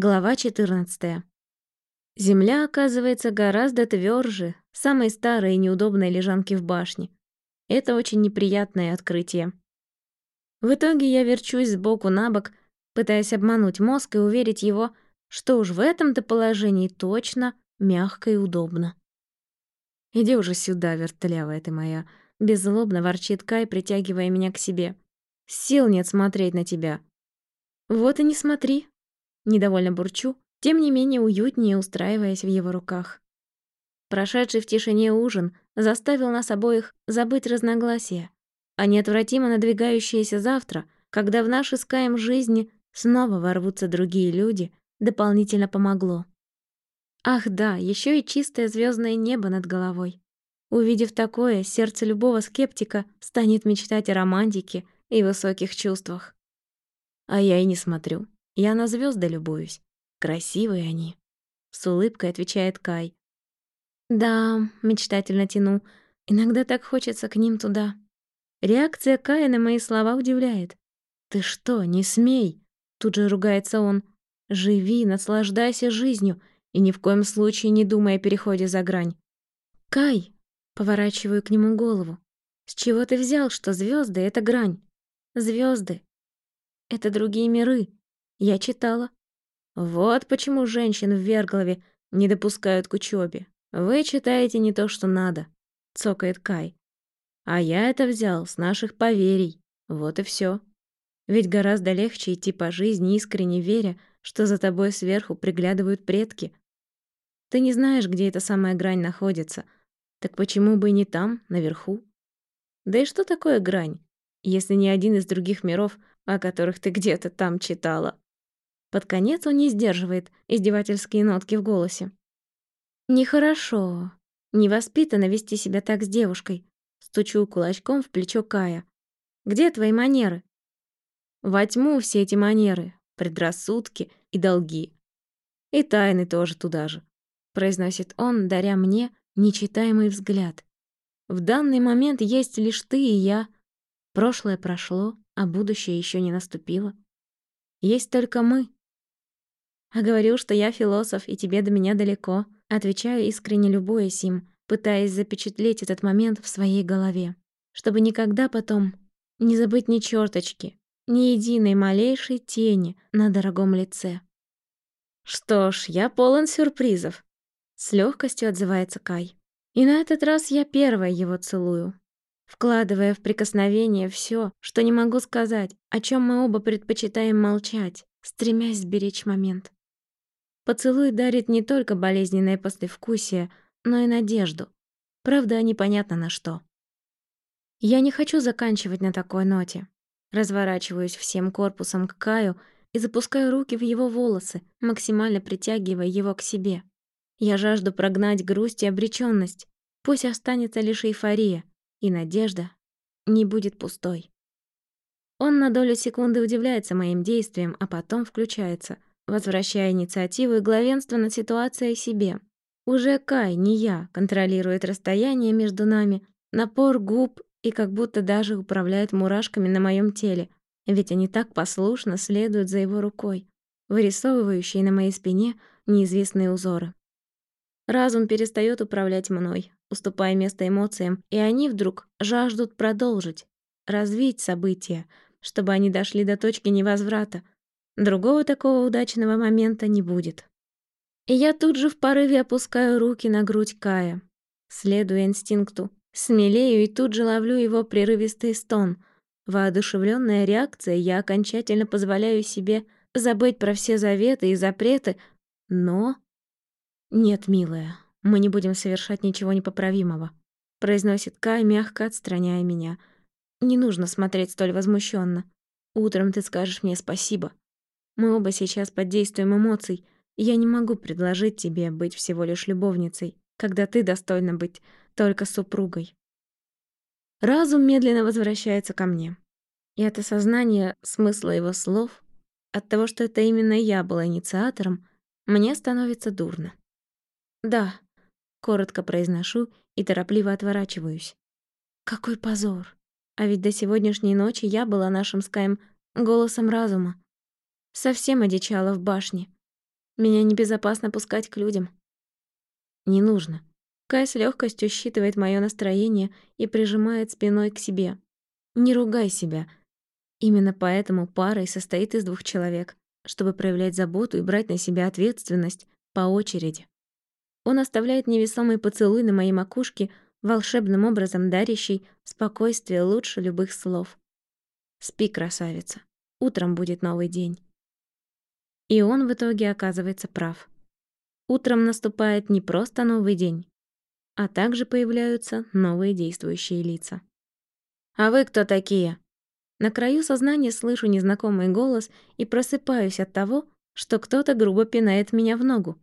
Глава 14. Земля оказывается гораздо тверже самой старой и неудобной лежанки в башне. Это очень неприятное открытие. В итоге я верчусь сбоку на бок, пытаясь обмануть мозг и уверить его, что уж в этом-то положении точно мягко и удобно. «Иди уже сюда, вертлявая ты моя», — беззлобно ворчит Кай, притягивая меня к себе. «Сил нет смотреть на тебя». «Вот и не смотри», Недовольно бурчу, тем не менее уютнее устраиваясь в его руках. Прошедший в тишине ужин заставил нас обоих забыть разногласия, а неотвратимо надвигающееся завтра, когда в наши скаем жизни снова ворвутся другие люди, дополнительно помогло. Ах да, еще и чистое звездное небо над головой. Увидев такое, сердце любого скептика станет мечтать о романтике и высоких чувствах. А я и не смотрю. Я на звезды любуюсь. Красивые они. С улыбкой отвечает Кай. Да, мечтательно тяну. Иногда так хочется к ним туда. Реакция Кая на мои слова удивляет. Ты что, не смей? Тут же ругается он. Живи, наслаждайся жизнью и ни в коем случае не думай о переходе за грань. Кай, поворачиваю к нему голову. С чего ты взял, что звезды это грань? Звезды это другие миры, я читала. Вот почему женщин в Верглове не допускают к учебе. Вы читаете не то, что надо, цокает Кай. А я это взял с наших поверий. Вот и все. Ведь гораздо легче идти по жизни, искренне веря, что за тобой сверху приглядывают предки. Ты не знаешь, где эта самая грань находится. Так почему бы и не там, наверху? Да и что такое грань, если не один из других миров, о которых ты где-то там читала? Под конец он не сдерживает издевательские нотки в голосе. «Нехорошо. Невоспитанно вести себя так с девушкой», стучу кулачком в плечо Кая. «Где твои манеры?» «Во тьму все эти манеры, предрассудки и долги. И тайны тоже туда же», произносит он, даря мне нечитаемый взгляд. «В данный момент есть лишь ты и я. Прошлое прошло, а будущее еще не наступило. Есть только мы, а говорил, что я философ, и тебе до меня далеко. Отвечаю искренне любуясь им, пытаясь запечатлеть этот момент в своей голове, чтобы никогда потом не забыть ни черточки, ни единой малейшей тени на дорогом лице. Что ж, я полон сюрпризов. С легкостью отзывается Кай. И на этот раз я первая его целую, вкладывая в прикосновение все, что не могу сказать, о чем мы оба предпочитаем молчать, стремясь сберечь момент. Поцелуй дарит не только болезненное послевкусие, но и надежду. Правда, непонятно на что. Я не хочу заканчивать на такой ноте. Разворачиваюсь всем корпусом к Каю и запускаю руки в его волосы, максимально притягивая его к себе. Я жажду прогнать грусть и обречённость. Пусть останется лишь эйфория, и надежда не будет пустой. Он на долю секунды удивляется моим действиям, а потом включается — возвращая инициативу и главенство над ситуацией себе. Уже Кай, не я, контролирует расстояние между нами, напор губ и как будто даже управляет мурашками на моем теле, ведь они так послушно следуют за его рукой, вырисовывающей на моей спине неизвестные узоры. Разум перестает управлять мной, уступая место эмоциям, и они вдруг жаждут продолжить, развить события, чтобы они дошли до точки невозврата, Другого такого удачного момента не будет. И я тут же в порыве опускаю руки на грудь Кая, следуя инстинкту, смелею и тут же ловлю его прерывистый стон. Воодушевленная реакция, я окончательно позволяю себе забыть про все заветы и запреты, но... «Нет, милая, мы не будем совершать ничего непоправимого», произносит Кай, мягко отстраняя меня. «Не нужно смотреть столь возмущенно. Утром ты скажешь мне спасибо. Мы оба сейчас под действием эмоций. Я не могу предложить тебе быть всего лишь любовницей, когда ты достойна быть только супругой. Разум медленно возвращается ко мне. И от осознания смысла его слов, от того, что это именно я была инициатором, мне становится дурно. «Да», — коротко произношу и торопливо отворачиваюсь. Какой позор! А ведь до сегодняшней ночи я была нашим Скайм голосом разума, Совсем одичала в башне. Меня небезопасно пускать к людям. Не нужно. Кай с легкостью считывает мое настроение и прижимает спиной к себе. Не ругай себя. Именно поэтому пара и состоит из двух человек, чтобы проявлять заботу и брать на себя ответственность по очереди. Он оставляет невесомый поцелуй на моей макушке, волшебным образом дарящий спокойствие лучше любых слов. Спи, красавица. Утром будет новый день. И он в итоге оказывается прав. Утром наступает не просто новый день, а также появляются новые действующие лица. «А вы кто такие?» На краю сознания слышу незнакомый голос и просыпаюсь от того, что кто-то грубо пинает меня в ногу.